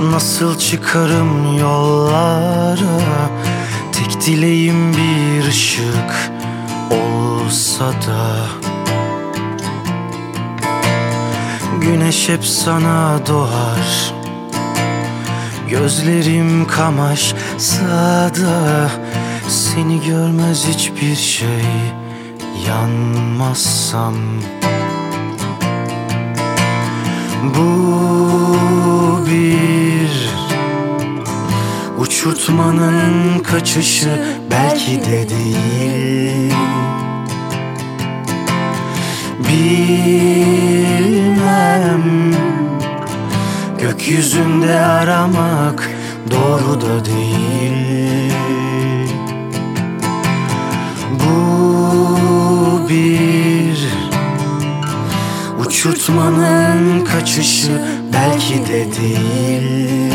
Nasıl çıkarım yollara Tek dileğim bir ışık olsa da. Güneş hep sana doğar. Gözlerim kamaşsa da Seni görmez hiçbir şey Yanmazsam Bu bir Uçurtmanın kaçışı belki de değil. Bilmem Gökyüzünde aramak doğru da değil Uçurtmanın kaçışı belki de değil.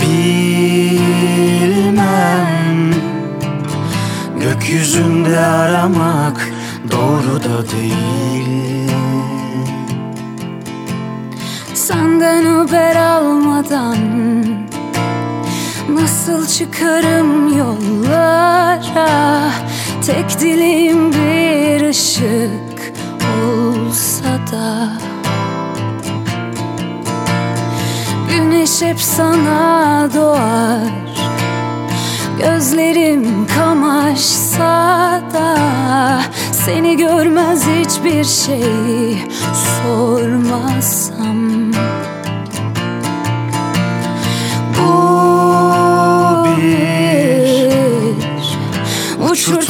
Bilmem Gökyüzünde aramak doğru da değil. Senden haber almadan Nasıl çıkarım yollara? Tek dileğim bir ışık olsa da Güneş hep sana doğar Gözlerim kamaşsa da Seni görmez hiçbir şey sormazsam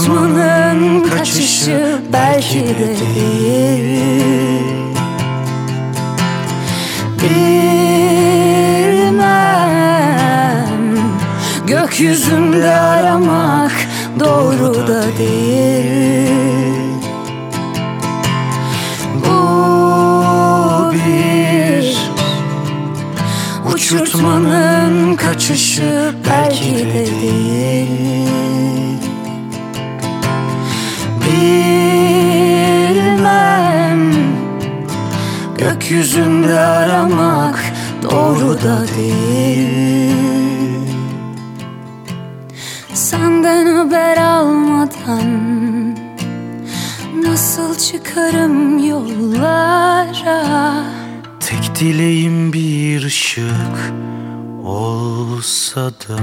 Uçurtmanın kaçışı belki de değil. Bilmem. Gökyüzünde aramak doğru da değil. Bu bir Uçurtmanın kaçışı belki de değil Gökyüzünde aramak doğru da değil. Senden haber almadan Nasıl çıkarım yollara? Tek dileğim bir ışık olsa da